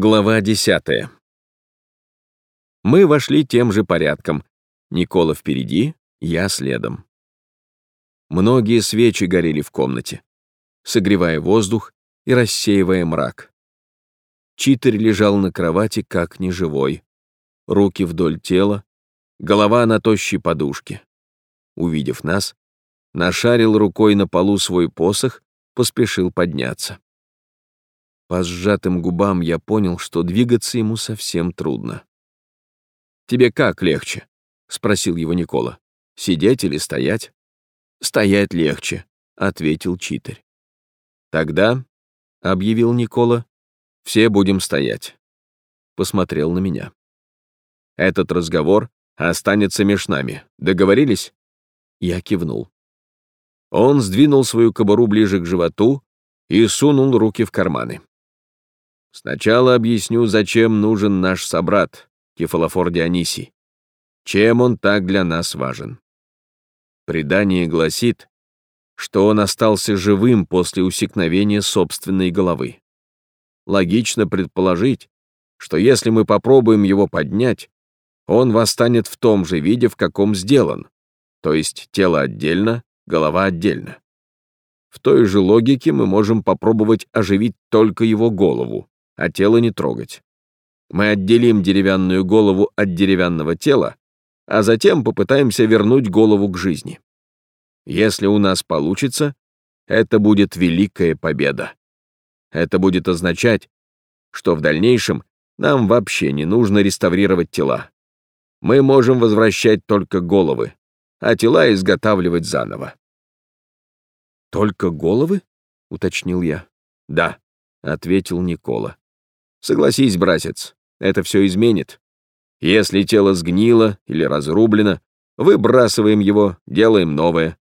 Глава 10. Мы вошли тем же порядком. Никола впереди, я следом. Многие свечи горели в комнате, согревая воздух и рассеивая мрак. Читер лежал на кровати, как неживой. Руки вдоль тела, голова на тощей подушке. Увидев нас, нашарил рукой на полу свой посох, поспешил подняться. По сжатым губам я понял, что двигаться ему совсем трудно. «Тебе как легче?» — спросил его Никола. «Сидеть или стоять?» «Стоять легче», — ответил читарь. «Тогда», — объявил Никола, — «все будем стоять». Посмотрел на меня. «Этот разговор останется меж нами. Договорились?» Я кивнул. Он сдвинул свою кобуру ближе к животу и сунул руки в карманы. Сначала объясню, зачем нужен наш собрат, Кефалофор Дионисий. Чем он так для нас важен? Предание гласит, что он остался живым после усекновения собственной головы. Логично предположить, что если мы попробуем его поднять, он восстанет в том же виде, в каком сделан, то есть тело отдельно, голова отдельно. В той же логике мы можем попробовать оживить только его голову, а тело не трогать. Мы отделим деревянную голову от деревянного тела, а затем попытаемся вернуть голову к жизни. Если у нас получится, это будет великая победа. Это будет означать, что в дальнейшем нам вообще не нужно реставрировать тела. Мы можем возвращать только головы, а тела изготавливать заново. «Только головы?» — уточнил я. «Да», — ответил Никола. Согласись, братец, это все изменит. Если тело сгнило или разрублено, выбрасываем его, делаем новое.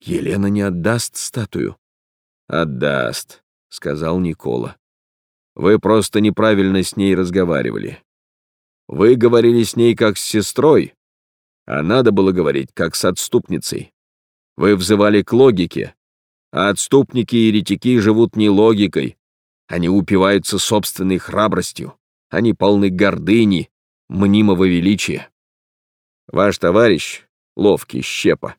Елена не отдаст статую? Отдаст, сказал Никола. Вы просто неправильно с ней разговаривали. Вы говорили с ней как с сестрой, а надо было говорить как с отступницей. Вы взывали к логике, а отступники и еретики живут не логикой, они упиваются собственной храбростью. Они полны гордыни, мнимого величия. Ваш товарищ, ловкий щепа,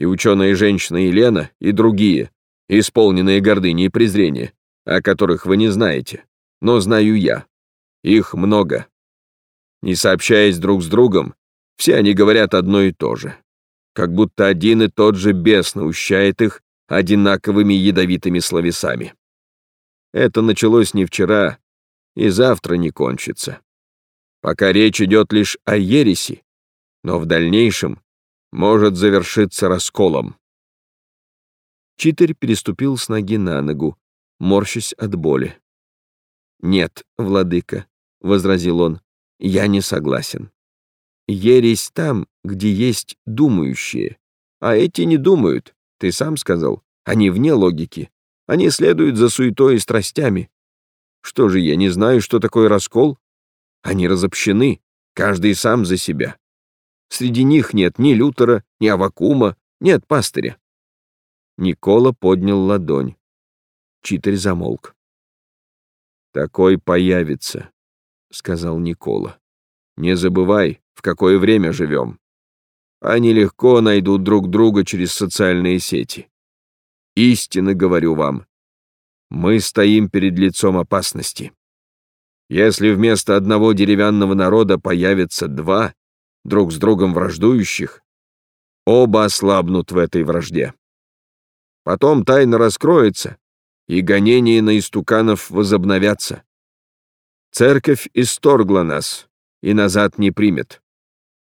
и ученая женщина Елена, и другие, исполненные гордыни и презрения, о которых вы не знаете, но знаю я. Их много. Не сообщаясь друг с другом, все они говорят одно и то же. Как будто один и тот же бес наущает их одинаковыми ядовитыми словесами. Это началось не вчера и завтра не кончится. Пока речь идет лишь о ереси, но в дальнейшем может завершиться расколом. Читарь переступил с ноги на ногу, морщась от боли. «Нет, владыка», — возразил он, — «я не согласен. Ересь там, где есть думающие, а эти не думают, ты сам сказал, они вне логики. Они следуют за суетой и страстями. Что же, я не знаю, что такое раскол? Они разобщены, каждый сам за себя. Среди них нет ни Лютера, ни Авакума, нет пастыря. Никола поднял ладонь. Читарь замолк. «Такой появится», — сказал Никола. «Не забывай, в какое время живем. Они легко найдут друг друга через социальные сети. Истинно говорю вам, мы стоим перед лицом опасности. Если вместо одного деревянного народа появится два, друг с другом враждующих, оба ослабнут в этой вражде. Потом тайна раскроется, и гонения на истуканов возобновятся. Церковь исторгла нас и назад не примет.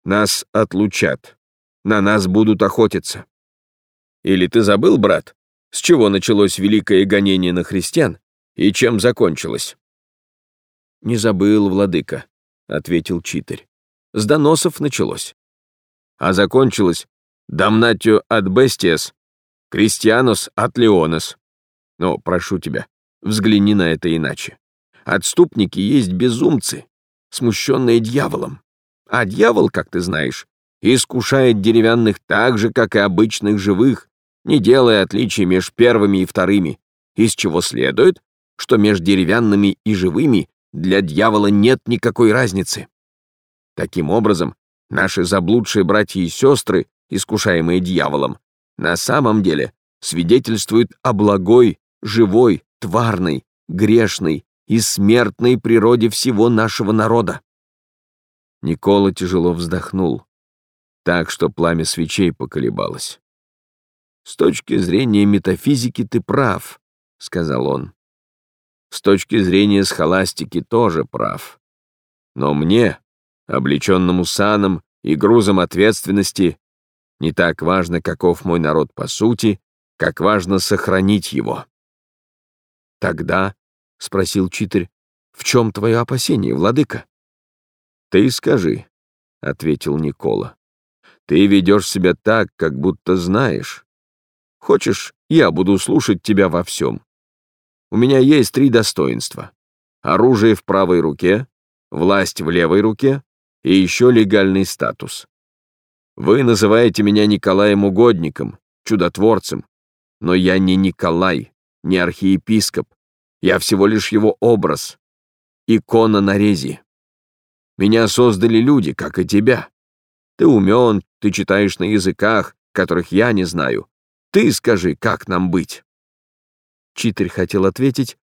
Нас отлучат, на нас будут охотиться. Или ты забыл, брат, с чего началось великое гонение на христиан и чем закончилось. «Не забыл, владыка», — ответил читарь. «С доносов началось. А закончилось «Дамнатио от бестиас, крестьянос от леонос». Но, прошу тебя, взгляни на это иначе. Отступники есть безумцы, смущенные дьяволом. А дьявол, как ты знаешь, искушает деревянных так же, как и обычных живых, не делая отличий между первыми и вторыми, из чего следует, что между деревянными и живыми для дьявола нет никакой разницы. Таким образом, наши заблудшие братья и сестры, искушаемые дьяволом, на самом деле свидетельствуют о благой, живой, тварной, грешной и смертной природе всего нашего народа. Никола тяжело вздохнул, так что пламя свечей поколебалось. «С точки зрения метафизики ты прав», — сказал он. «С точки зрения схоластики тоже прав. Но мне, облеченному саном и грузом ответственности, не так важно, каков мой народ по сути, как важно сохранить его. Тогда, — спросил Читарь, — в чем твое опасение, владыка? Ты скажи, — ответил Никола. Ты ведешь себя так, как будто знаешь. Хочешь, я буду слушать тебя во всем. У меня есть три достоинства. Оружие в правой руке, власть в левой руке и еще легальный статус. Вы называете меня Николаем Угодником, чудотворцем, но я не Николай, не архиепископ, я всего лишь его образ, икона на рези. Меня создали люди, как и тебя. Ты умен, ты читаешь на языках, которых я не знаю. Ты скажи, как нам быть?» Читер хотел ответить.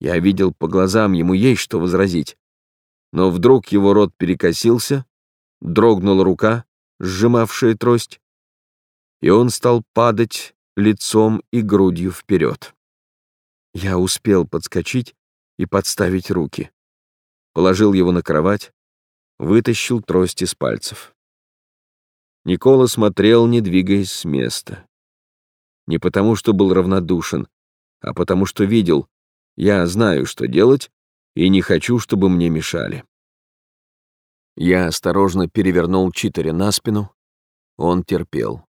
Я видел по глазам, ему есть что возразить. Но вдруг его рот перекосился, дрогнула рука, сжимавшая трость, и он стал падать лицом и грудью вперед. Я успел подскочить и подставить руки. Положил его на кровать, вытащил трость из пальцев. Никола смотрел, не двигаясь с места. Не потому, что был равнодушен, а потому, что видел, я знаю, что делать, и не хочу, чтобы мне мешали. Я осторожно перевернул Читаря на спину. Он терпел.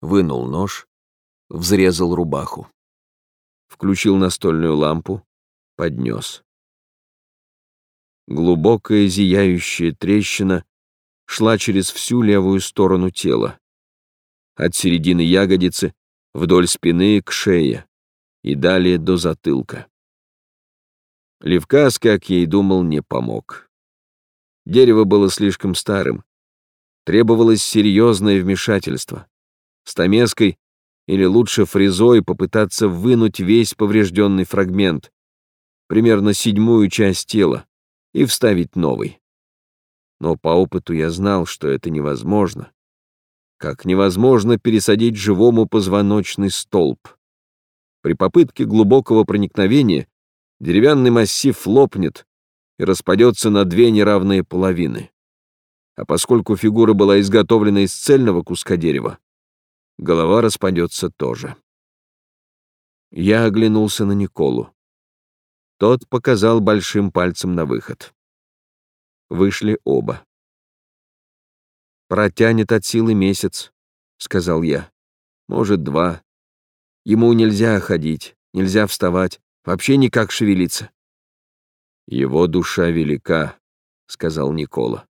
Вынул нож, взрезал рубаху. Включил настольную лампу, поднес. Глубокая зияющая трещина шла через всю левую сторону тела. От середины ягодицы вдоль спины к шее и далее до затылка. Левкас, как ей думал, не помог. Дерево было слишком старым. Требовалось серьезное вмешательство. Стамеской или лучше фрезой попытаться вынуть весь поврежденный фрагмент, примерно седьмую часть тела, и вставить новый. Но по опыту я знал, что это невозможно. Как невозможно пересадить живому позвоночный столб. При попытке глубокого проникновения деревянный массив лопнет, и распадется на две неравные половины. А поскольку фигура была изготовлена из цельного куска дерева, голова распадется тоже. Я оглянулся на Николу. Тот показал большим пальцем на выход. Вышли оба. «Протянет от силы месяц», — сказал я. «Может, два. Ему нельзя ходить, нельзя вставать, вообще никак шевелиться. «Его душа велика», — сказал Никола.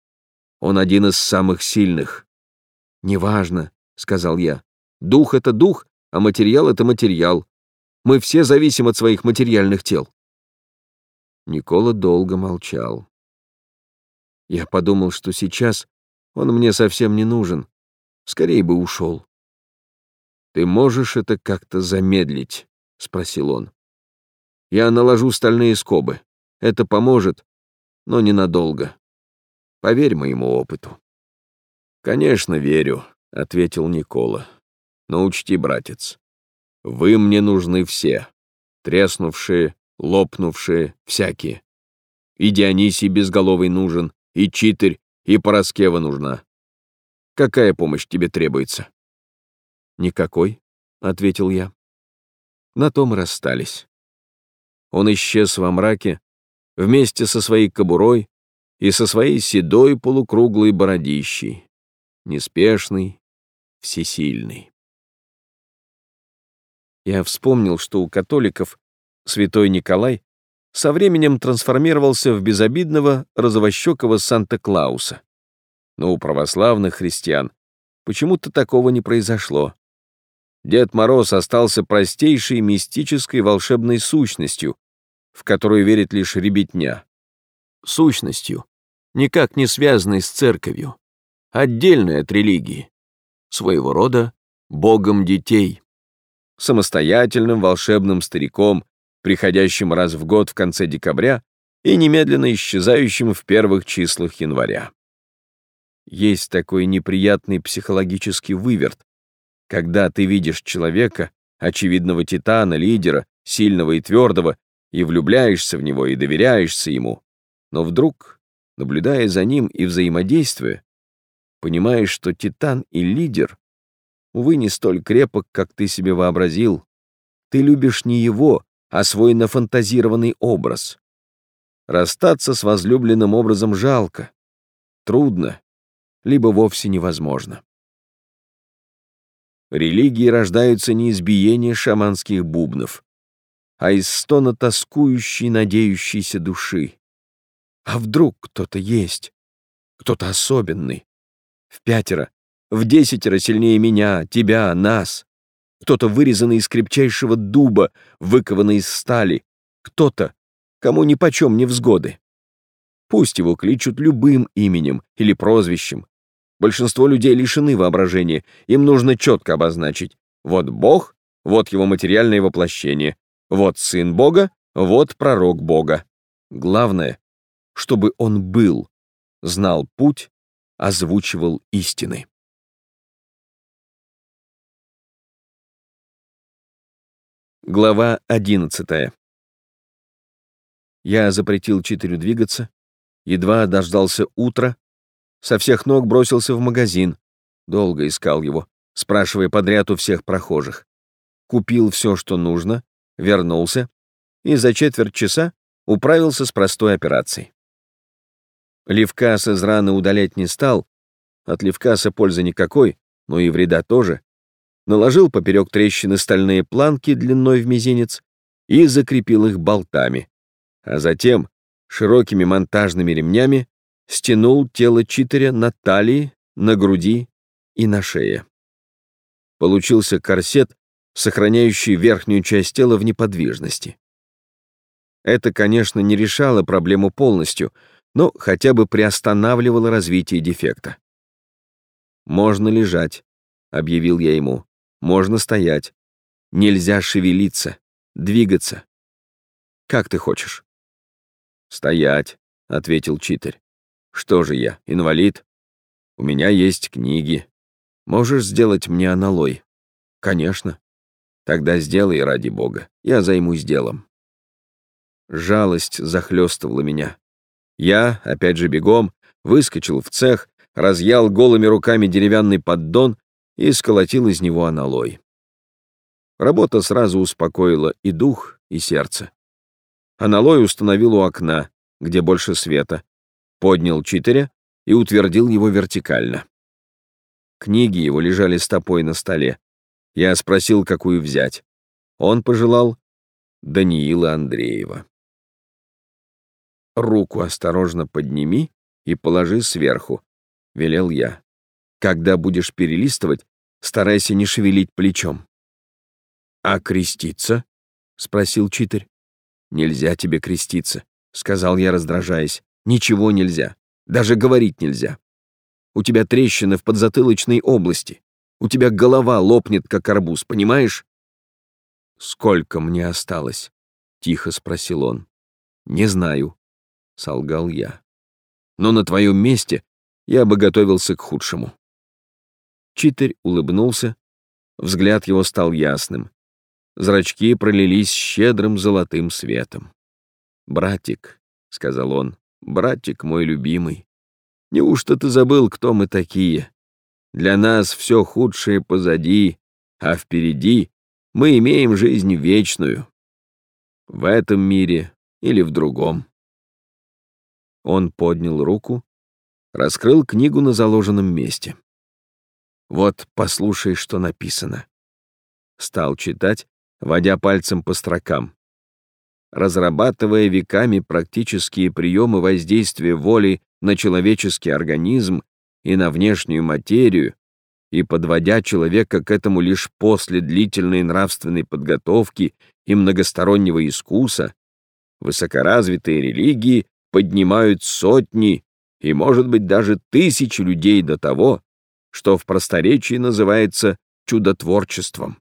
«Он один из самых сильных». «Неважно», — сказал я. «Дух — это дух, а материал — это материал. Мы все зависим от своих материальных тел». Никола долго молчал. Я подумал, что сейчас он мне совсем не нужен. Скорее бы ушел. «Ты можешь это как-то замедлить?» — спросил он. «Я наложу стальные скобы. Это поможет, но ненадолго. Поверь моему опыту». «Конечно, верю», — ответил Никола. «Но учти, братец, вы мне нужны все, треснувшие, лопнувшие, всякие. И Дионисий безголовый нужен, и Читырь, и Пороскева нужна. Какая помощь тебе требуется?» «Никакой», — ответил я. На том расстались. Он исчез во мраке, вместе со своей кобурой и со своей седой полукруглой бородищей, неспешный, всесильный. Я вспомнил, что у католиков святой Николай со временем трансформировался в безобидного розовощекого Санта-Клауса. Но у православных христиан почему-то такого не произошло. Дед Мороз остался простейшей мистической волшебной сущностью, в которую верит лишь ребятня. сущностью, никак не связанной с церковью, отдельной от религии, своего рода богом детей, самостоятельным волшебным стариком, приходящим раз в год в конце декабря и немедленно исчезающим в первых числах января. Есть такой неприятный психологический выверт, когда ты видишь человека, очевидного титана, лидера, сильного и твердого, и влюбляешься в него и доверяешься ему, но вдруг, наблюдая за ним и взаимодействуя, понимаешь, что титан и лидер, увы, не столь крепок, как ты себе вообразил. Ты любишь не его, а свой нафантазированный образ. Расстаться с возлюбленным образом жалко, трудно, либо вовсе невозможно. Религии рождаются не из биения шаманских бубнов, а из стона тоскующей, надеющейся души. А вдруг кто-то есть, кто-то особенный, в пятеро, в десятеро сильнее меня, тебя, нас. Кто-то вырезанный из крепчайшего дуба, выкованный из стали. Кто-то, кому нипочем не взгоды. Пусть его кличут любым именем или прозвищем. Большинство людей лишены воображения, им нужно четко обозначить. Вот Бог, вот его материальное воплощение, вот Сын Бога, вот пророк Бога. Главное, чтобы он был, знал путь, озвучивал истины. Глава одиннадцатая. Я запретил Читерю двигаться, едва дождался утра, со всех ног бросился в магазин, долго искал его, спрашивая подряд у всех прохожих. Купил все, что нужно, вернулся и за четверть часа управился с простой операцией. Левкас из раны удалять не стал, от Левкаса пользы никакой, но и вреда тоже. Наложил поперек трещины стальные планки длиной в мизинец и закрепил их болтами, а затем широкими монтажными ремнями стянул тело читеря на талии, на груди и на шее. Получился корсет, сохраняющий верхнюю часть тела в неподвижности. Это, конечно, не решало проблему полностью, но хотя бы приостанавливало развитие дефекта. «Можно лежать», — объявил я ему. «Можно стоять. Нельзя шевелиться, двигаться. Как ты хочешь?» «Стоять», — ответил читарь. «Что же я, инвалид? У меня есть книги. Можешь сделать мне аналой?» «Конечно». «Тогда сделай, ради бога. Я займусь делом». Жалость захлестывала меня. Я, опять же бегом, выскочил в цех, разъял голыми руками деревянный поддон и сколотил из него аналой. Работа сразу успокоила и дух, и сердце. Аналой установил у окна, где больше света, поднял читеря и утвердил его вертикально. Книги его лежали стопой на столе. Я спросил, какую взять. Он пожелал Даниила Андреева. «Руку осторожно подними и положи сверху», — велел я. «Когда будешь перелистывать, старайся не шевелить плечом». «А креститься?» — спросил читарь. «Нельзя тебе креститься», — сказал я, раздражаясь. «Ничего нельзя. Даже говорить нельзя. У тебя трещины в подзатылочной области. У тебя голова лопнет, как арбуз, понимаешь?» «Сколько мне осталось?» — тихо спросил он. «Не знаю», — солгал я. «Но на твоем месте я бы готовился к худшему». Читарь улыбнулся, взгляд его стал ясным. Зрачки пролились щедрым золотым светом. «Братик», — сказал он, — «братик мой любимый, неужто ты забыл, кто мы такие? Для нас все худшее позади, а впереди мы имеем жизнь вечную. В этом мире или в другом». Он поднял руку, раскрыл книгу на заложенном месте. «Вот послушай, что написано». Стал читать, водя пальцем по строкам. Разрабатывая веками практические приемы воздействия воли на человеческий организм и на внешнюю материю, и подводя человека к этому лишь после длительной нравственной подготовки и многостороннего искуса, высокоразвитые религии поднимают сотни и, может быть, даже тысячи людей до того, что в просторечии называется чудотворчеством.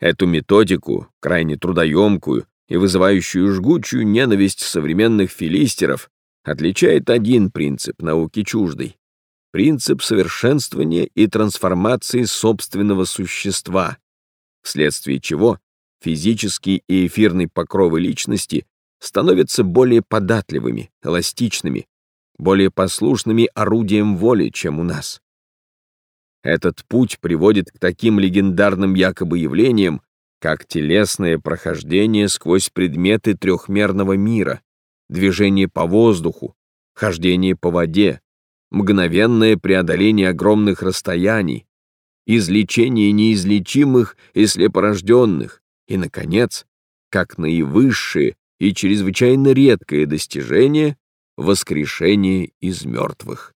Эту методику, крайне трудоемкую и вызывающую жгучую ненависть современных филистеров, отличает один принцип науки чуждый — принцип совершенствования и трансформации собственного существа, вследствие чего физический и эфирный покровы личности становятся более податливыми, эластичными, более послушными орудием воли, чем у нас. Этот путь приводит к таким легендарным якобы явлениям, как телесное прохождение сквозь предметы трехмерного мира, движение по воздуху, хождение по воде, мгновенное преодоление огромных расстояний, излечение неизлечимых и слепорожденных, и, наконец, как наивысшее и чрезвычайно редкое достижение — воскрешение из мертвых.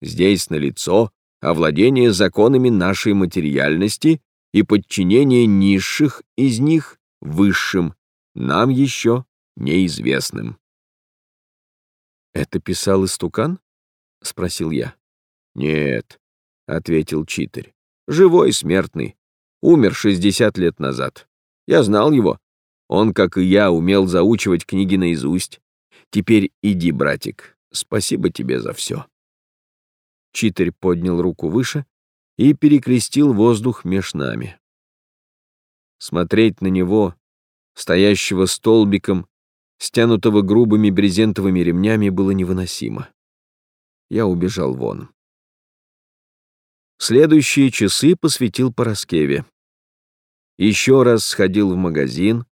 Здесь налицо овладение законами нашей материальности и подчинение низших из них высшим, нам еще неизвестным. «Это писал истукан?» — спросил я. «Нет», — ответил читарь, — «живой смертный, умер 60 лет назад. Я знал его. Он, как и я, умел заучивать книги наизусть. Теперь иди, братик, спасибо тебе за все». Читарь поднял руку выше и перекрестил воздух меж нами. Смотреть на него, стоящего столбиком, стянутого грубыми брезентовыми ремнями, было невыносимо. Я убежал вон. Следующие часы посвятил Пороскеве. Еще раз сходил в магазин,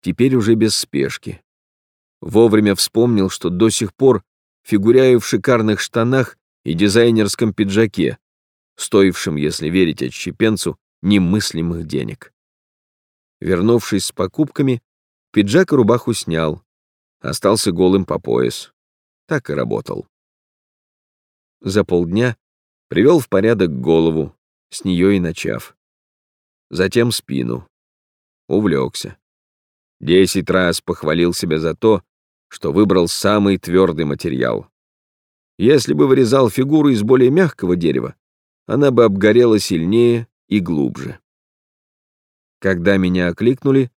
теперь уже без спешки. Вовремя вспомнил, что до сих пор фигуряю в шикарных штанах и дизайнерском пиджаке, стоившем, если верить отщепенцу, немыслимых денег. Вернувшись с покупками, пиджак и рубаху снял, остался голым по пояс. Так и работал. За полдня привел в порядок голову, с нее и начав. Затем спину. Увлекся. Десять раз похвалил себя за то, что выбрал самый твердый материал. Если бы вырезал фигуру из более мягкого дерева, она бы обгорела сильнее и глубже. Когда меня окликнули,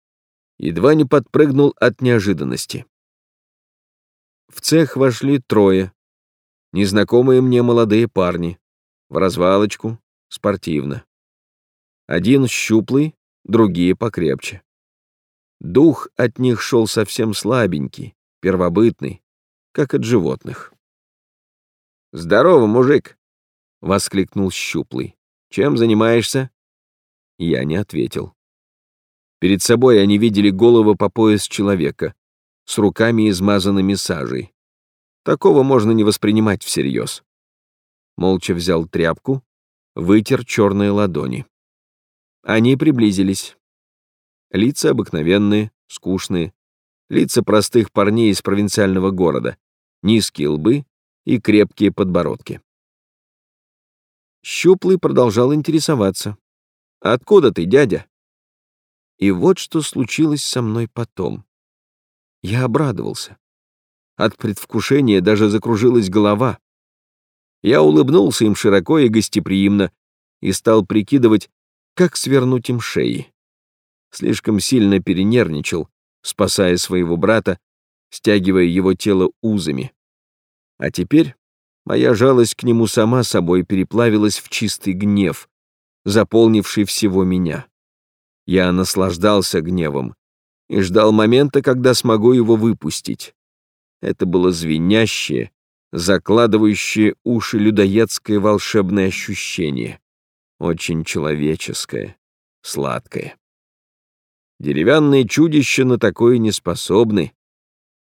едва не подпрыгнул от неожиданности. В цех вошли трое, незнакомые мне молодые парни, в развалочку, спортивно. Один щуплый, другие покрепче. Дух от них шел совсем слабенький, первобытный, как от животных. «Здорово, мужик!» — воскликнул Щуплый. «Чем занимаешься?» Я не ответил. Перед собой они видели голову по пояс человека, с руками измазанными сажей. Такого можно не воспринимать всерьез. Молча взял тряпку, вытер черные ладони. Они приблизились. Лица обыкновенные, скучные. Лица простых парней из провинциального города. Низкие лбы, и крепкие подбородки. Щуплый продолжал интересоваться. «Откуда ты, дядя?» И вот что случилось со мной потом. Я обрадовался. От предвкушения даже закружилась голова. Я улыбнулся им широко и гостеприимно и стал прикидывать, как свернуть им шеи. Слишком сильно перенервничал, спасая своего брата, стягивая его тело узами. А теперь моя жалость к нему сама собой переплавилась в чистый гнев, заполнивший всего меня. Я наслаждался гневом и ждал момента, когда смогу его выпустить. Это было звенящее, закладывающее уши людоедское волшебное ощущение, очень человеческое, сладкое. Деревянные чудища на такое не способны,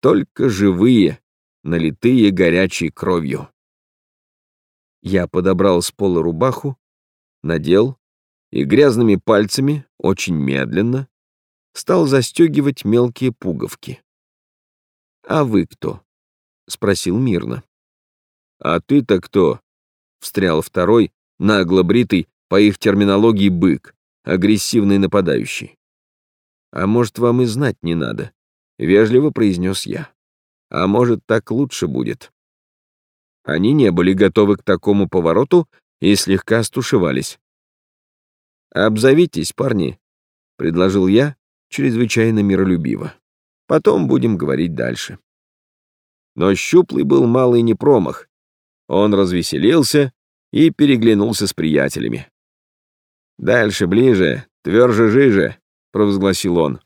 только живые, налитые горячей кровью. Я подобрал с пола рубаху, надел и грязными пальцами, очень медленно, стал застегивать мелкие пуговки. «А вы кто?» — спросил мирно. «А ты-то кто?» — встрял второй, нагло бритый, по их терминологии бык, агрессивный нападающий. «А может, вам и знать не надо?» — вежливо произнес я. А может, так лучше будет. Они не были готовы к такому повороту и слегка стушевались. «Обзовитесь, парни», — предложил я, чрезвычайно миролюбиво. «Потом будем говорить дальше». Но Щуплый был малый не промах. Он развеселился и переглянулся с приятелями. «Дальше, ближе, тверже, жиже», — провозгласил он.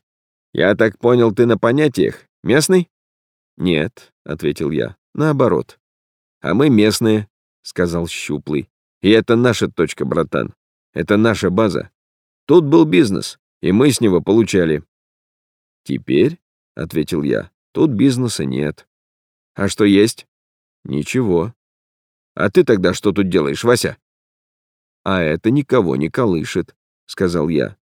«Я так понял, ты на понятиях? Местный?» «Нет», — ответил я, — «наоборот». «А мы местные», — сказал Щуплый. «И это наша точка, братан. Это наша база. Тут был бизнес, и мы с него получали». «Теперь», — ответил я, — «тут бизнеса нет». «А что есть?» «Ничего». «А ты тогда что тут делаешь, Вася?» «А это никого не колышет», — сказал я.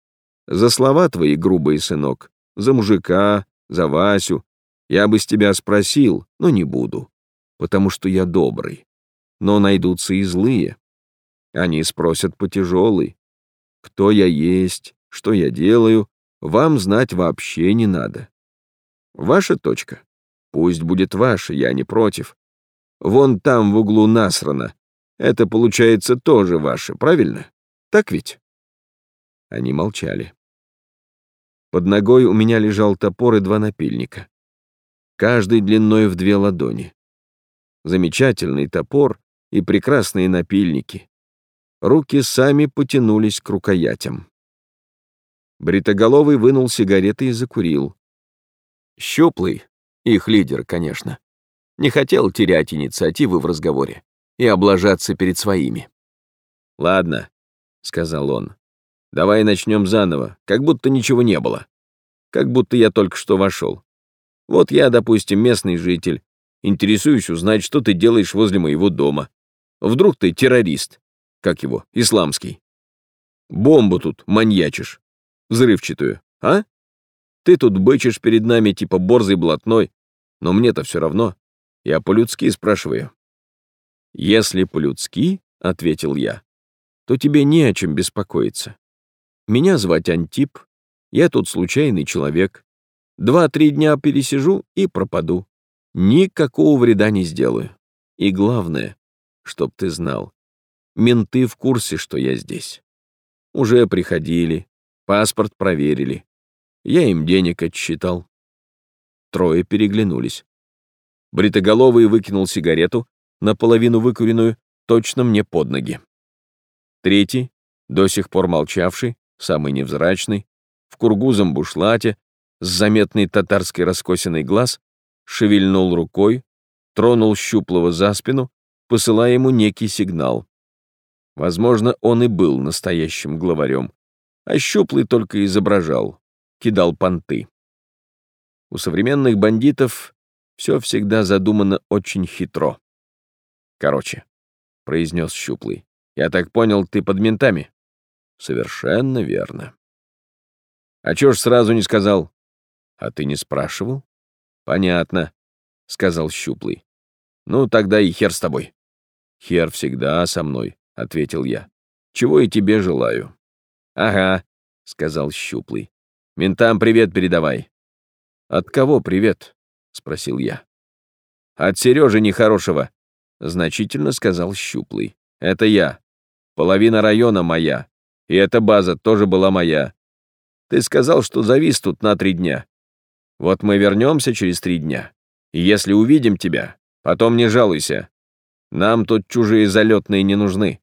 «За слова твои, грубый сынок, за мужика, за Васю. Я бы с тебя спросил, но не буду, потому что я добрый. Но найдутся и злые. Они спросят по тяжелой. Кто я есть, что я делаю, вам знать вообще не надо. Ваша точка. Пусть будет ваша, я не против. Вон там в углу насрано. Это, получается, тоже ваше, правильно? Так ведь?» Они молчали. Под ногой у меня лежал топор и два напильника. Каждый длиной в две ладони. Замечательный топор и прекрасные напильники. Руки сами потянулись к рукоятям. Бритоголовый вынул сигареты и закурил. Щуплый, их лидер, конечно, не хотел терять инициативы в разговоре и облажаться перед своими. «Ладно», — сказал он, — «давай начнем заново, как будто ничего не было. Как будто я только что вошел. Вот я, допустим, местный житель, интересуюсь узнать, что ты делаешь возле моего дома. Вдруг ты террорист, как его, исламский. Бомбу тут маньячишь, взрывчатую, а? Ты тут бычишь перед нами типа борзый блатной, но мне-то все равно. Я по-людски спрашиваю. «Если по-людски, — ответил я, — то тебе не о чем беспокоиться. Меня звать Антип, я тут случайный человек. Два-три дня пересижу и пропаду. Никакого вреда не сделаю. И главное, чтоб ты знал, менты в курсе, что я здесь. Уже приходили, паспорт проверили. Я им денег отсчитал. Трое переглянулись. Бритоголовый выкинул сигарету, наполовину выкуренную, точно мне под ноги. Третий, до сих пор молчавший, самый невзрачный, в кургузом бушлате, с заметной татарской раскосиной глаз, шевельнул рукой, тронул щуплого за спину, посылая ему некий сигнал. Возможно, он и был настоящим главарем, а щуплый только изображал, кидал понты. У современных бандитов все всегда задумано очень хитро. Короче, — произнес Щуплый, — я так понял, ты под ментами? Совершенно верно. А чё ж сразу не сказал? А ты не спрашивал? Понятно, — сказал Щуплый. Ну, тогда и хер с тобой. Хер всегда со мной, — ответил я. Чего и тебе желаю. Ага, — сказал Щуплый. Ментам привет передавай. От кого привет? — спросил я. От Сережи нехорошего, — значительно сказал Щуплый. «Это я. Половина района моя. И эта база тоже была моя. Ты сказал, что завис тут на три дня. Вот мы вернемся через три дня. И если увидим тебя, потом не жалуйся. Нам тут чужие залетные не нужны.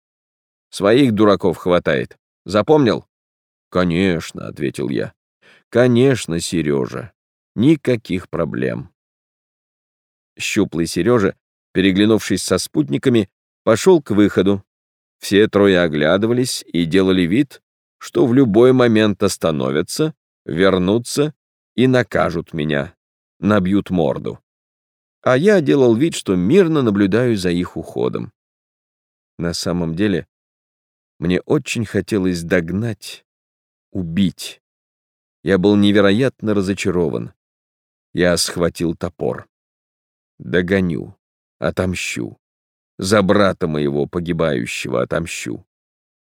Своих дураков хватает. Запомнил?» «Конечно», — ответил я. «Конечно, Сережа. Никаких проблем». Щуплый Сережа переглянувшись со спутниками, пошел к выходу. Все трое оглядывались и делали вид, что в любой момент остановятся, вернутся и накажут меня, набьют морду. А я делал вид, что мирно наблюдаю за их уходом. На самом деле, мне очень хотелось догнать, убить. Я был невероятно разочарован. Я схватил топор. Догоню. Отомщу. За брата моего погибающего отомщу.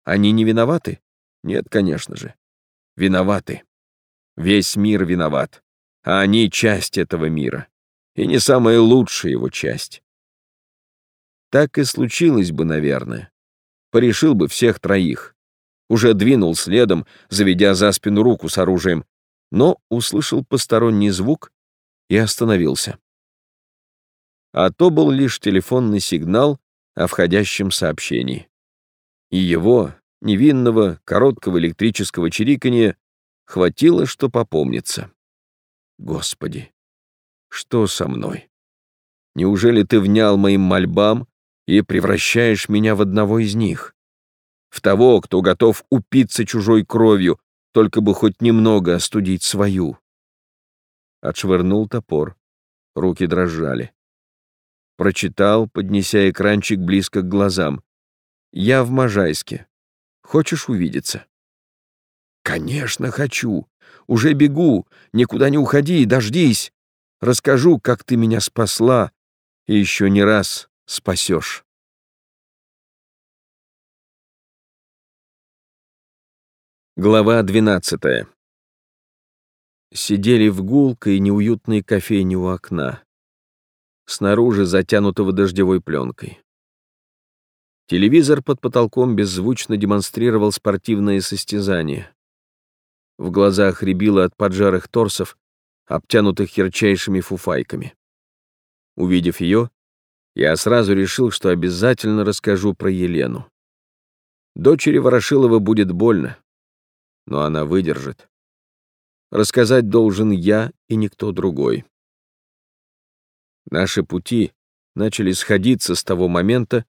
Они не виноваты? Нет, конечно же. Виноваты. Весь мир виноват. А они часть этого мира. и не самая лучшая его часть. Так и случилось бы, наверное. Порешил бы всех троих. Уже двинул следом, заведя за спину руку с оружием, но услышал посторонний звук и остановился. А то был лишь телефонный сигнал о входящем сообщении. И его, невинного, короткого электрического чириканья, хватило, что попомнится. Господи, что со мной? Неужели ты внял моим мольбам и превращаешь меня в одного из них? В того, кто готов упиться чужой кровью, только бы хоть немного остудить свою. Отшвырнул топор. Руки дрожали. Прочитал, поднеся экранчик близко к глазам. «Я в Можайске. Хочешь увидеться?» «Конечно хочу. Уже бегу. Никуда не уходи, дождись. Расскажу, как ты меня спасла и еще не раз спасешь». Глава двенадцатая. Сидели в гулкой неуютной кофейне у окна. Снаружи затянутого дождевой пленкой. Телевизор под потолком беззвучно демонстрировал спортивные состязания. В глазах рябило от поджарых торсов, обтянутых ярчайшими фуфайками. Увидев ее, я сразу решил, что обязательно расскажу про Елену. Дочери Ворошилова будет больно, но она выдержит. Рассказать должен я и никто другой. Наши пути начали сходиться с того момента,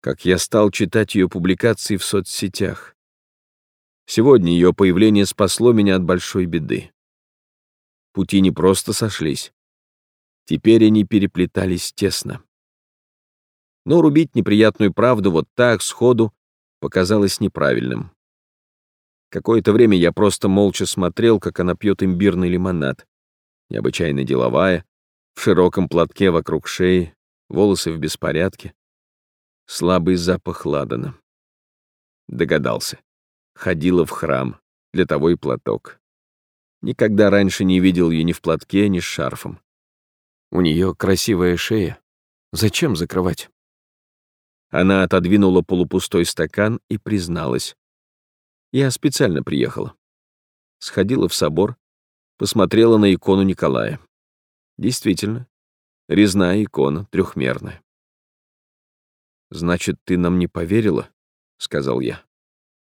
как я стал читать ее публикации в соцсетях. Сегодня ее появление спасло меня от большой беды. Пути не просто сошлись. Теперь они переплетались тесно. Но рубить неприятную правду вот так, сходу, показалось неправильным. Какое-то время я просто молча смотрел, как она пьет имбирный лимонад. Необычайно деловая, в широком платке вокруг шеи, волосы в беспорядке. Слабый запах ладана. Догадался. Ходила в храм, для того и платок. Никогда раньше не видел ее ни в платке, ни с шарфом. У нее красивая шея. Зачем закрывать? Она отодвинула полупустой стакан и призналась. Я специально приехала. Сходила в собор, посмотрела на икону Николая. Действительно, резная икона, трехмерная. «Значит, ты нам не поверила?» — сказал я.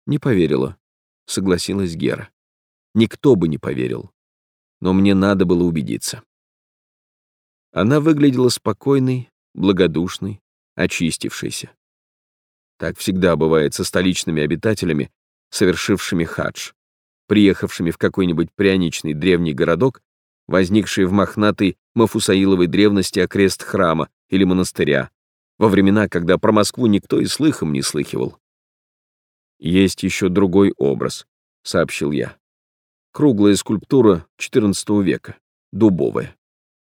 «Не поверила», — согласилась Гера. «Никто бы не поверил. Но мне надо было убедиться». Она выглядела спокойной, благодушной, очистившейся. Так всегда бывает со столичными обитателями, совершившими хадж, приехавшими в какой-нибудь пряничный древний городок, возникший в мохнатой Мафусаиловой древности окрест храма или монастыря, во времена, когда про Москву никто и слыхом не слыхивал. «Есть еще другой образ», — сообщил я. «Круглая скульптура XIV века, дубовая,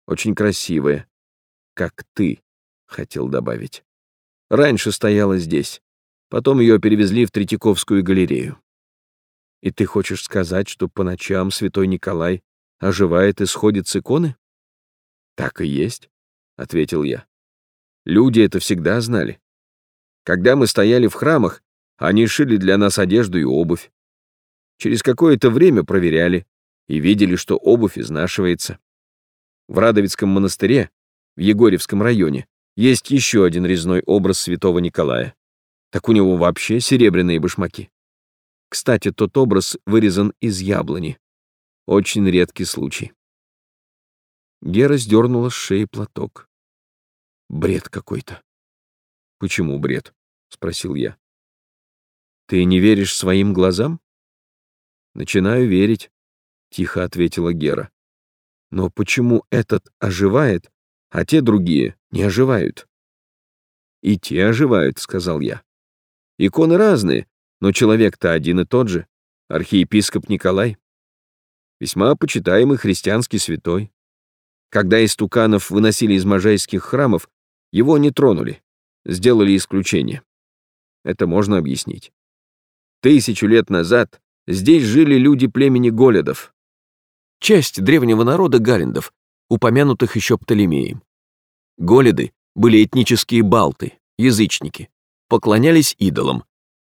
очень красивая, как ты», — хотел добавить. «Раньше стояла здесь, Потом ее перевезли в Третьяковскую галерею. И ты хочешь сказать, что по ночам святой Николай оживает и сходит с иконы? Так и есть, — ответил я. Люди это всегда знали. Когда мы стояли в храмах, они шили для нас одежду и обувь. Через какое-то время проверяли и видели, что обувь изнашивается. В Радовицком монастыре, в Егорьевском районе, есть еще один резной образ святого Николая так у него вообще серебряные башмаки. Кстати, тот образ вырезан из яблони. Очень редкий случай. Гера сдернула с шеи платок. Бред какой-то. Почему бред? Спросил я. Ты не веришь своим глазам? Начинаю верить, тихо ответила Гера. Но почему этот оживает, а те другие не оживают? И те оживают, сказал я. Иконы разные, но человек-то один и тот же, архиепископ Николай. Весьма почитаемый христианский святой. Когда истуканов выносили из можайских храмов, его не тронули, сделали исключение. Это можно объяснить. Тысячу лет назад здесь жили люди племени Голедов. Часть древнего народа галиндов, упомянутых еще Птолемеем. Голеды были этнические балты, язычники, поклонялись идолам.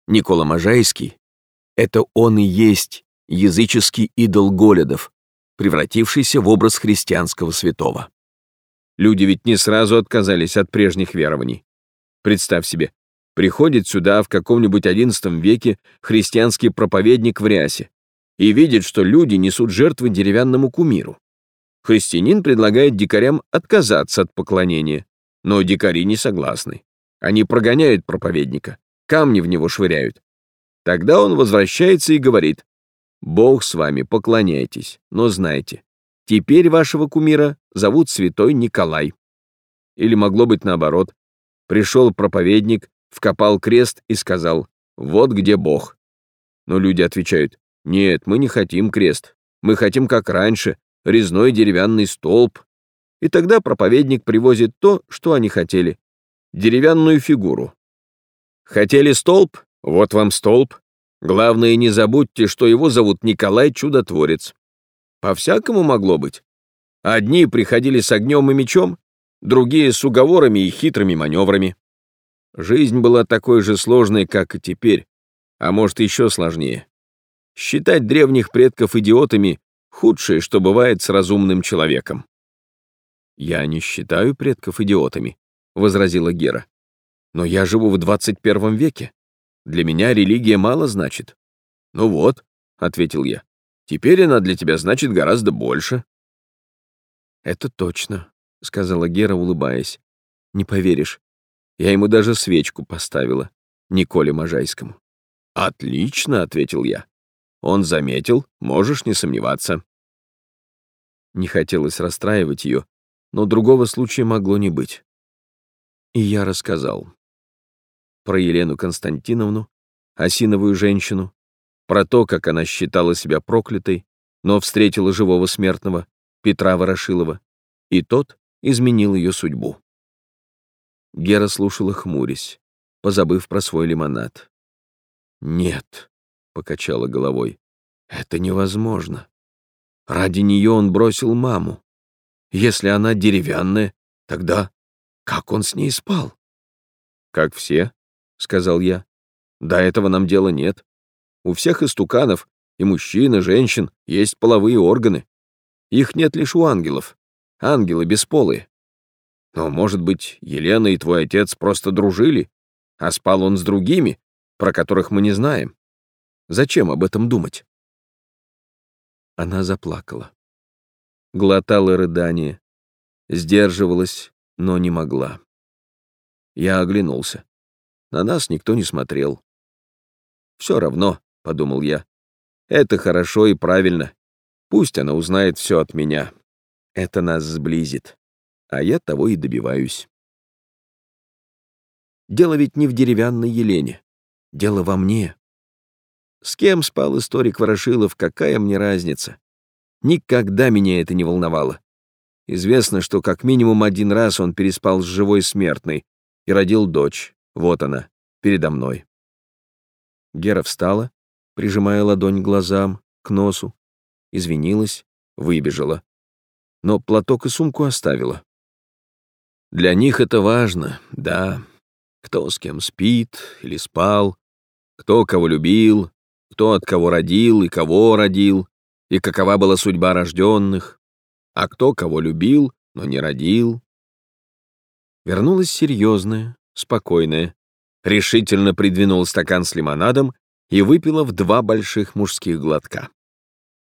Никола Можайский — это он и есть языческий идол голедов, превратившийся в образ христианского святого. Люди ведь не сразу отказались от прежних верований. Представь себе, приходит сюда в каком-нибудь XI веке христианский проповедник в рясе и видит, что люди несут жертвы деревянному кумиру. Христианин предлагает дикарям отказаться от поклонения, но дикари не согласны. Они прогоняют проповедника, камни в него швыряют. Тогда он возвращается и говорит, «Бог с вами, поклоняйтесь, но знайте, теперь вашего кумира зовут святой Николай». Или могло быть наоборот. Пришел проповедник, вкопал крест и сказал, «Вот где Бог». Но люди отвечают, «Нет, мы не хотим крест, мы хотим как раньше, резной деревянный столб». И тогда проповедник привозит то, что они хотели, деревянную фигуру. Хотели столб? Вот вам столб. Главное, не забудьте, что его зовут Николай Чудотворец. По-всякому могло быть. Одни приходили с огнем и мечом, другие с уговорами и хитрыми маневрами. Жизнь была такой же сложной, как и теперь, а может, еще сложнее. Считать древних предков идиотами — худшее, что бывает с разумным человеком. «Я не считаю предков идиотами», — возразила Гера. «Но я живу в 21 веке. Для меня религия мало значит». «Ну вот», — ответил я, — «теперь она для тебя значит гораздо больше». «Это точно», — сказала Гера, улыбаясь. «Не поверишь, я ему даже свечку поставила, Николе Можайскому». «Отлично», — ответил я. «Он заметил, можешь не сомневаться». Не хотелось расстраивать ее, но другого случая могло не быть. И я рассказал. Про Елену Константиновну, осиновую женщину, про то, как она считала себя проклятой, но встретила живого смертного, Петра Ворошилова, и тот изменил ее судьбу. Гера слушала хмурясь, позабыв про свой лимонад. «Нет», — покачала головой, — «это невозможно. Ради нее он бросил маму. Если она деревянная, тогда как он с ней спал? Как все, сказал я. До этого нам дела нет. У всех истуканов, и мужчин, и женщин, есть половые органы. Их нет лишь у ангелов. Ангелы бесполые. Но, может быть, Елена и твой отец просто дружили, а спал он с другими, про которых мы не знаем. Зачем об этом думать? Она заплакала глотала рыдание, сдерживалась, но не могла. Я оглянулся. На нас никто не смотрел. «Все равно», — подумал я, — «это хорошо и правильно. Пусть она узнает все от меня. Это нас сблизит. А я того и добиваюсь». Дело ведь не в деревянной Елене. Дело во мне. С кем спал историк Ворошилов, какая мне разница? Никогда меня это не волновало. Известно, что как минимум один раз он переспал с живой смертной и родил дочь. Вот она, передо мной. Гера встала, прижимая ладонь к глазам, к носу, извинилась, выбежала. Но платок и сумку оставила. Для них это важно, да. Кто с кем спит или спал, кто кого любил, кто от кого родил и кого родил, и какова была судьба рожденных, а кто кого любил, но не родил. Вернулась серьезная, спокойная, решительно придвинула стакан с лимонадом и выпила в два больших мужских глотка.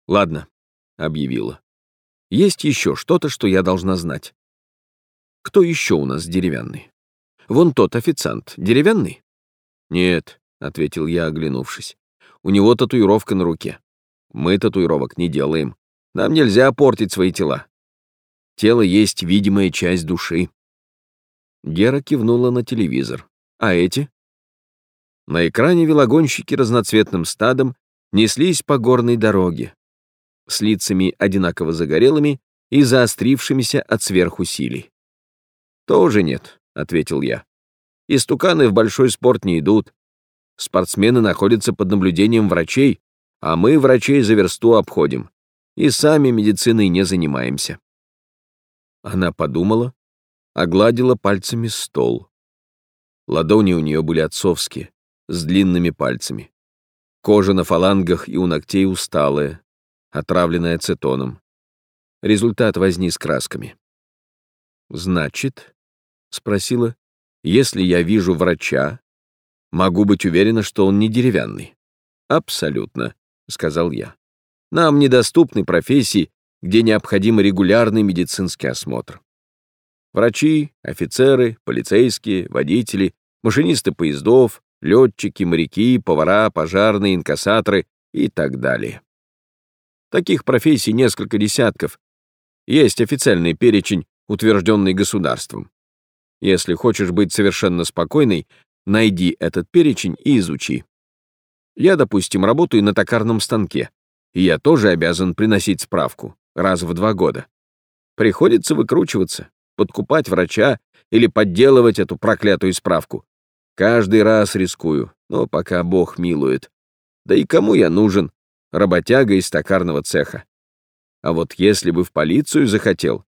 «Ладно», — объявила. «Есть еще что-то, что я должна знать. Кто еще у нас деревянный? Вон тот официант. Деревянный?» «Нет», — ответил я, оглянувшись. «У него татуировка на руке. Мы татуировок не делаем. Нам нельзя портить свои тела. Тело есть видимая часть души. Гера кивнула на телевизор. А эти? На экране велогонщики разноцветным стадом неслись по горной дороге, с лицами одинаково загорелыми и заострившимися от сверхусилий. «Тоже нет», — ответил я. «Истуканы в большой спорт не идут. Спортсмены находятся под наблюдением врачей, а мы врачей за версту обходим и сами медициной не занимаемся. Она подумала, огладила пальцами стол. Ладони у нее были отцовские, с длинными пальцами. Кожа на фалангах и у ногтей усталая, отравленная ацетоном. Результат возни с красками. «Значит?» — спросила. «Если я вижу врача, могу быть уверена, что он не деревянный». «Абсолютно», — сказал я. «Нам недоступны профессии, где необходим регулярный медицинский осмотр. Врачи, офицеры, полицейские, водители, машинисты поездов, летчики, моряки, повара, пожарные, инкассаторы и так далее. Таких профессий несколько десятков. Есть официальный перечень, утвержденный государством. Если хочешь быть совершенно спокойной, найди этот перечень и изучи. Я, допустим, работаю на токарном станке, и я тоже обязан приносить справку раз в два года. Приходится выкручиваться, подкупать врача или подделывать эту проклятую справку. Каждый раз рискую, но пока Бог милует. Да и кому я нужен? Работяга из токарного цеха. А вот если бы в полицию захотел,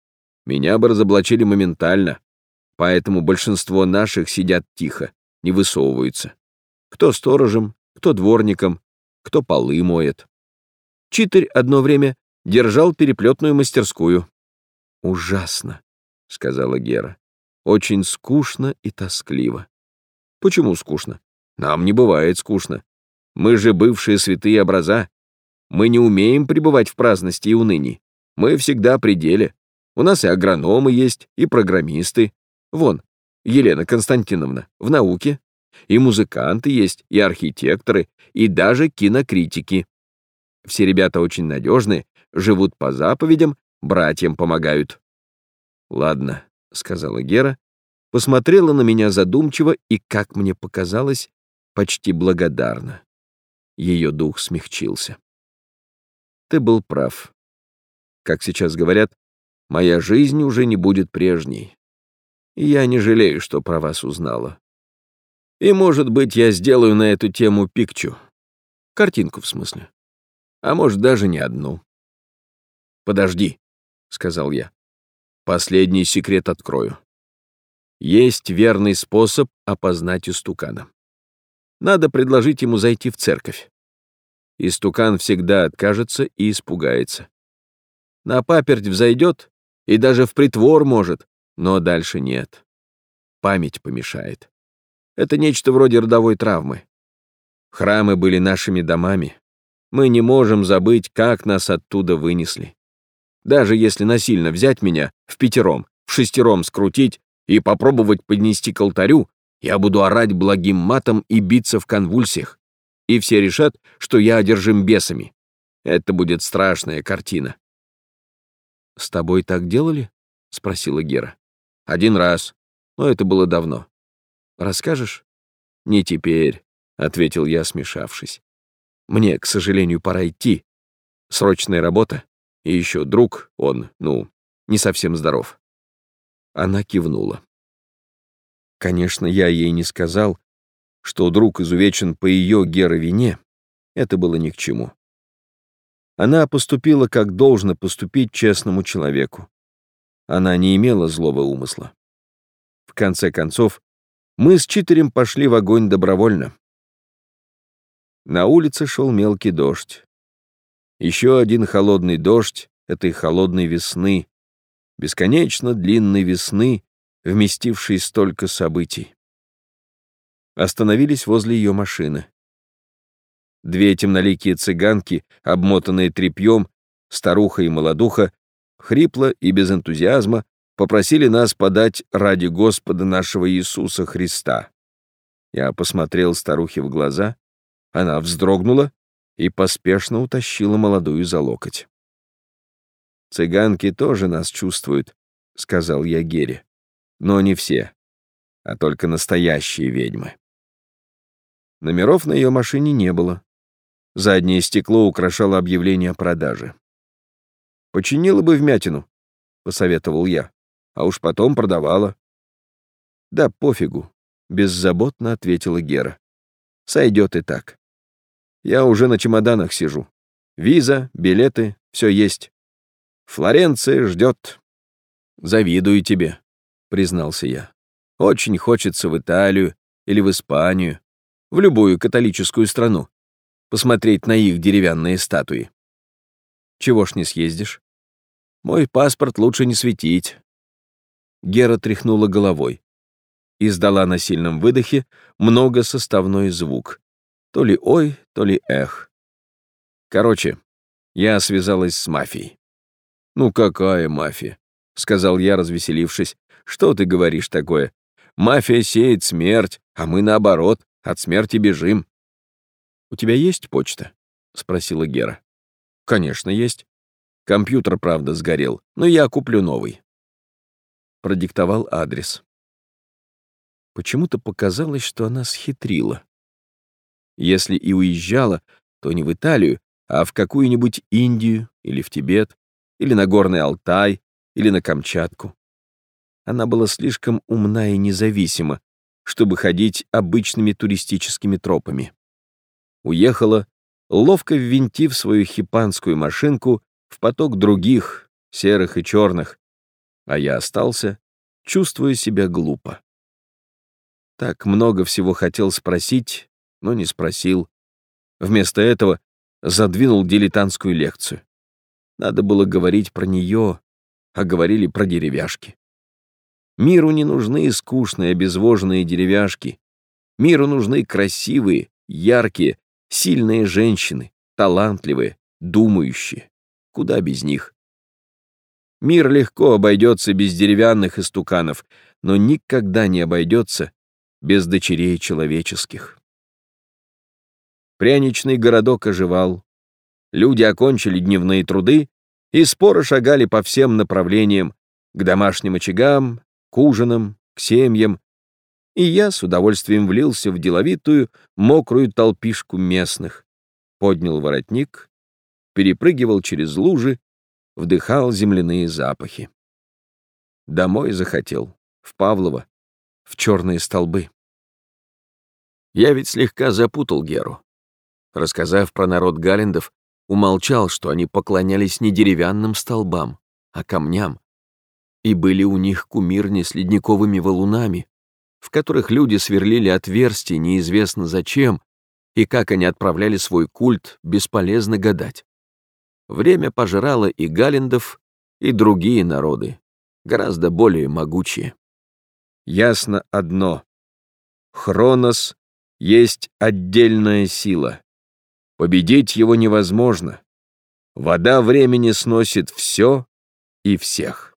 меня бы разоблачили моментально. Поэтому большинство наших сидят тихо, не высовываются. Кто сторожем, кто дворником, кто полы моет. Читарь одно время держал переплетную мастерскую. «Ужасно», — сказала Гера. «Очень скучно и тоскливо». «Почему скучно? Нам не бывает скучно. Мы же бывшие святые образа. Мы не умеем пребывать в праздности и унынии. Мы всегда при деле. У нас и агрономы есть, и программисты. Вон, Елена Константиновна, в науке. И музыканты есть, и архитекторы, и даже кинокритики. Все ребята очень надежные, живут по заповедям, братьям помогают. «Ладно», — сказала Гера, посмотрела на меня задумчиво и, как мне показалось, почти благодарна. Ее дух смягчился. «Ты был прав. Как сейчас говорят, моя жизнь уже не будет прежней. Я не жалею, что про вас узнала. И, может быть, я сделаю на эту тему пикчу. Картинку, в смысле. А может, даже не одну. «Подожди», — сказал я. «Последний секрет открою. Есть верный способ опознать истукана. Надо предложить ему зайти в церковь. Истукан всегда откажется и испугается. На паперть взойдет и даже в притвор может, но дальше нет. Память помешает. Это нечто вроде родовой травмы. Храмы были нашими домами. Мы не можем забыть, как нас оттуда вынесли. Даже если насильно взять меня в пятером, в шестером скрутить и попробовать поднести к алтарю, я буду орать благим матом и биться в конвульсиях. И все решат, что я одержим бесами. Это будет страшная картина. «С тобой так делали?» — спросила Гера. «Один раз, но это было давно. Расскажешь?» «Не теперь», — ответил я, смешавшись. «Мне, к сожалению, пора идти. Срочная работа. И еще друг, он, ну, не совсем здоров. Она кивнула. Конечно, я ей не сказал, что друг изувечен по ее геровине. Это было ни к чему. Она поступила, как должно поступить честному человеку. Она не имела злого умысла. В конце концов, мы с Читерем пошли в огонь добровольно. На улице шел мелкий дождь. Еще один холодный дождь этой холодной весны, бесконечно длинной весны, вместившей столько событий. Остановились возле ее машины. Две темноликие цыганки, обмотанные тряпьем, старуха и молодуха, хрипло и без энтузиазма попросили нас подать ради Господа нашего Иисуса Христа. Я посмотрел старухе в глаза, она вздрогнула и поспешно утащила молодую за локоть. «Цыганки тоже нас чувствуют», — сказал я Гере. «Но не все, а только настоящие ведьмы». Номеров на ее машине не было. Заднее стекло украшало объявление о продаже. «Починила бы вмятину», — посоветовал я, «а уж потом продавала». «Да пофигу», — беззаботно ответила Гера. «Сойдет и так». Я уже на чемоданах сижу. Виза, билеты, все есть. Флоренция ждет. «Завидую тебе», — признался я. «Очень хочется в Италию или в Испанию, в любую католическую страну, посмотреть на их деревянные статуи. Чего ж не съездишь? Мой паспорт лучше не светить». Гера тряхнула головой. Издала на сильном выдохе многосоставной звук. То ли ой, то ли эх. Короче, я связалась с мафией. «Ну какая мафия?» — сказал я, развеселившись. «Что ты говоришь такое? Мафия сеет смерть, а мы, наоборот, от смерти бежим». «У тебя есть почта?» — спросила Гера. «Конечно, есть. Компьютер, правда, сгорел, но я куплю новый». Продиктовал адрес. Почему-то показалось, что она схитрила. Если и уезжала, то не в Италию, а в какую-нибудь Индию или в Тибет, или на Горный Алтай, или на Камчатку. Она была слишком умна и независима, чтобы ходить обычными туристическими тропами. Уехала, ловко ввинтив свою хипанскую машинку в поток других, серых и черных, а я остался, чувствуя себя глупо. Так много всего хотел спросить, но не спросил. Вместо этого задвинул дилетантскую лекцию. Надо было говорить про нее, а говорили про деревяшки. Миру не нужны скучные, обезвоженные деревяшки. Миру нужны красивые, яркие, сильные женщины, талантливые, думающие. Куда без них? Мир легко обойдется без деревянных истуканов, но никогда не обойдется без дочерей человеческих. Пряничный городок оживал. Люди окончили дневные труды и споро шагали по всем направлениям, к домашним очагам, к ужинам, к семьям, и я с удовольствием влился в деловитую, мокрую толпишку местных, поднял воротник, перепрыгивал через лужи, вдыхал земляные запахи. Домой захотел, в Павлово, в черные столбы. Я ведь слегка запутал Геру. Рассказав про народ Галендов, умолчал, что они поклонялись не деревянным столбам, а камням. И были у них кумирни с ледниковыми валунами, в которых люди сверлили отверстия неизвестно зачем, и как они отправляли свой культ, бесполезно гадать. Время пожирало и Галендов, и другие народы, гораздо более могучие. Ясно одно. Хронос есть отдельная сила. Победить его невозможно. Вода времени сносит все и всех.